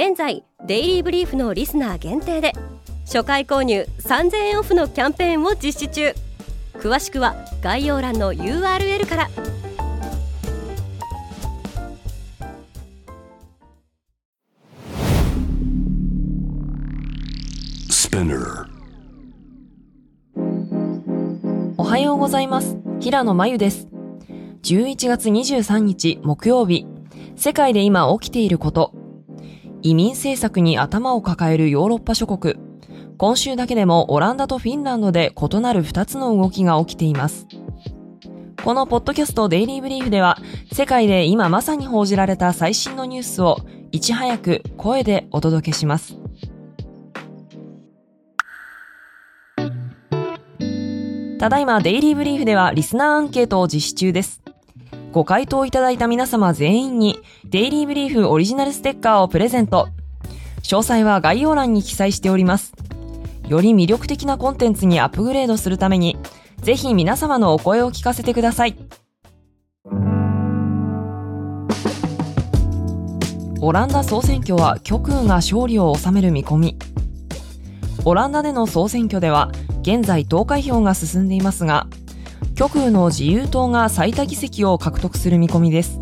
現在デイリーブリーフのリスナー限定で初回購入3000円オフのキャンペーンを実施中。詳しくは概要欄の URL から。おはようございます。平野真由です。11月23日木曜日。世界で今起きていること移民政策に頭を抱えるヨーロッパ諸国。今週だけでもオランダとフィンランドで異なる2つの動きが起きています。このポッドキャストデイリーブリーフでは、世界で今まさに報じられた最新のニュースをいち早く声でお届けします。ただいまデイリーブリーフではリスナーアンケートを実施中です。ご回答いただいた皆様全員に、デイリーブリーフオリジナルステッカーをプレゼント。詳細は概要欄に記載しております。より魅力的なコンテンツにアップグレードするために、ぜひ皆様のお声を聞かせてください。オランダ総選挙は極右が勝利を収める見込み。オランダでの総選挙では、現在投開票が進んでいますが、極右の自由党が最多議席を獲得する見込みです。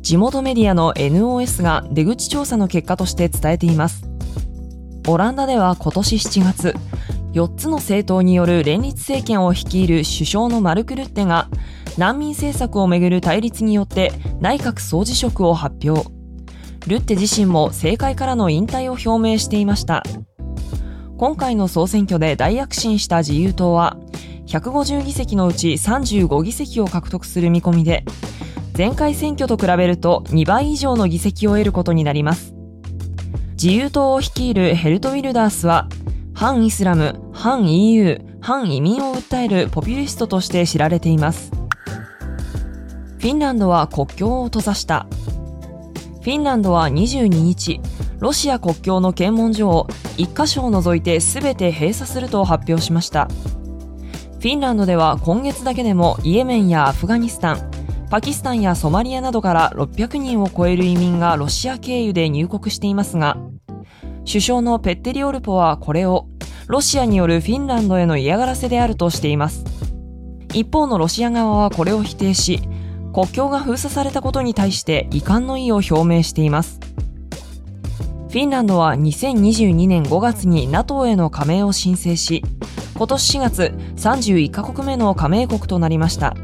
地元メディアの NOS が出口調査の結果として伝えています。オランダでは今年7月、4つの政党による連立政権を率いる首相のマルク・ルッテが難民政策をめぐる対立によって内閣総辞職を発表。ルッテ自身も政界からの引退を表明していました。今回の総選挙で大躍進した自由党は150議席のうち35議席を獲得する見込みで、前回選挙と比べると2倍以上の議席を得ることになります。自由党を率いるヘルト・ウィルダースは、反イスラム、反 EU、反移民を訴えるポピュリストとして知られています。フィンランドは国境を閉ざした。フィンランドは22日、ロシア国境の検問所を1カ所を除いて全て閉鎖すると発表しました。フィンランドでは今月だけでもイエメンやアフガニスタン、パキスタンやソマリアなどから600人を超える移民がロシア経由で入国していますが、首相のペッテリオルポはこれをロシアによるフィンランドへの嫌がらせであるとしています。一方のロシア側はこれを否定し、国境が封鎖されたことに対して遺憾の意を表明しています。フィンランドは2022年5月に NATO への加盟を申請し、今年4月31カ国目の加盟国となりました。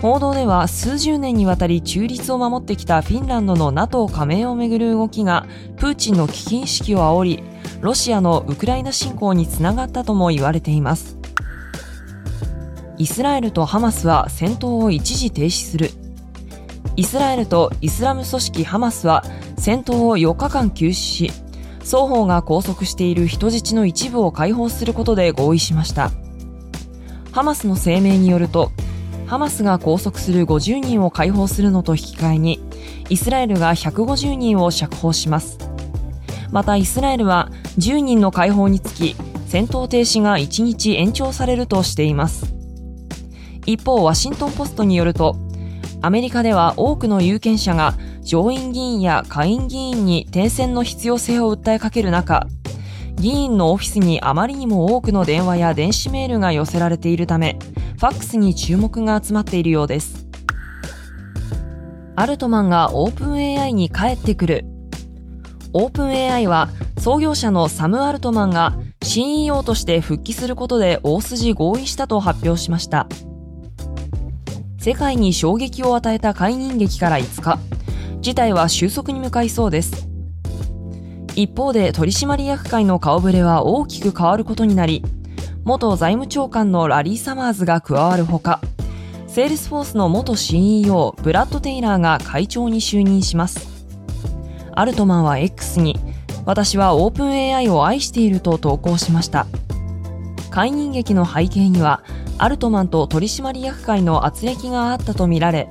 報道では数十年にわたり中立を守ってきたフィンランドの NATO 加盟をめぐる動きがプーチンの危機意識を煽り、ロシアのウクライナ侵攻につながったとも言われています。イスラエルとハマスは戦闘を一時停止する。イスラエルとイスラム組織ハマスは戦闘を4日間休止し、双方が拘束している人質の一部を解放することで合意しました。ハマスの声明によると、ハマスが拘束する50人を解放するのと引き換えに、イスラエルが150人を釈放します。またイスラエルは10人の解放につき、戦闘停止が1日延長されるとしています。一方、ワシントンポストによると、アメリカでは多くの有権者が上院議員や下院議員に転選の必要性を訴えかける中、議員のオフィスにあまりにも多くの電話や電子メールが寄せられているため、ファックスに注目が集まっているようです。アルトマンがオープン AI に帰ってくる。OpenAI は創業者のサム・アルトマンが CEO として復帰することで大筋合意したと発表しました。世界に衝撃を与えた解任劇から5日、事態は収束に向かいそうです。一方で取締役会の顔ぶれは大きく変わることになり、元財務長官のラリー・サマーズが加わるほか、セールスフォースの元 CEO ブラッド・テイラーが会長に就任します。アルトマンは X に私はオープン AI を愛していると投稿しました解任劇の背景にはアルトマンと取締役会の圧力があったとみられ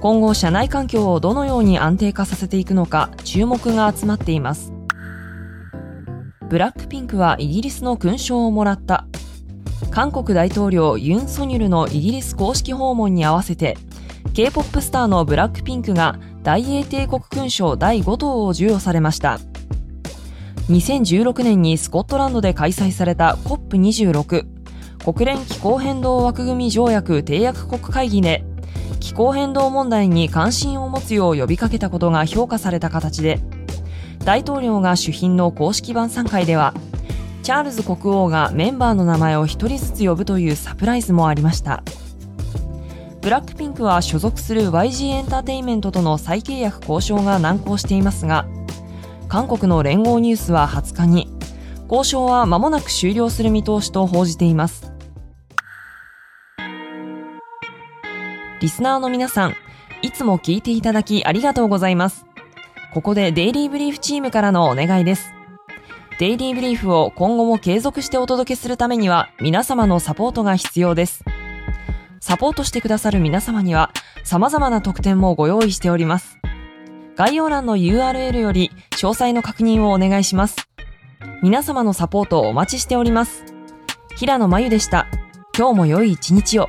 今後社内環境をどのように安定化させていくのか注目が集まっています。ブラックピンクはイギリスの勲章をもらった。韓国大統領ユン・ソニョルのイギリス公式訪問に合わせて K-POP スターのブラックピンクが大英帝国勲章第5等を授与されました。2016年にスコットランドで開催された COP26 国連気候変動枠組条約締約国会議で気候変動問題に関心を持つよう呼びかけたことが評価された形で大統領が主賓の公式晩餐会ではチャールズ国王がメンバーの名前を1人ずつ呼ぶというサプライズもありました。ブラックピンクは所属する YG エンターテインメントとの再契約交渉が難航していますが韓国の連合ニュースは20日に交渉は間もなく終了する見通しと報じています。リスナーの皆さんいつも聞いていただきありがとうございますここでデイリーブリーフチームからのお願いですデイリーブリーフを今後も継続してお届けするためには皆様のサポートが必要です。サポートしてくださる皆様には様々な特典もご用意しております。概要欄の URL より詳細の確認をお願いします。皆様のサポートをお待ちしております。平野真由でした。今日も良い一日を。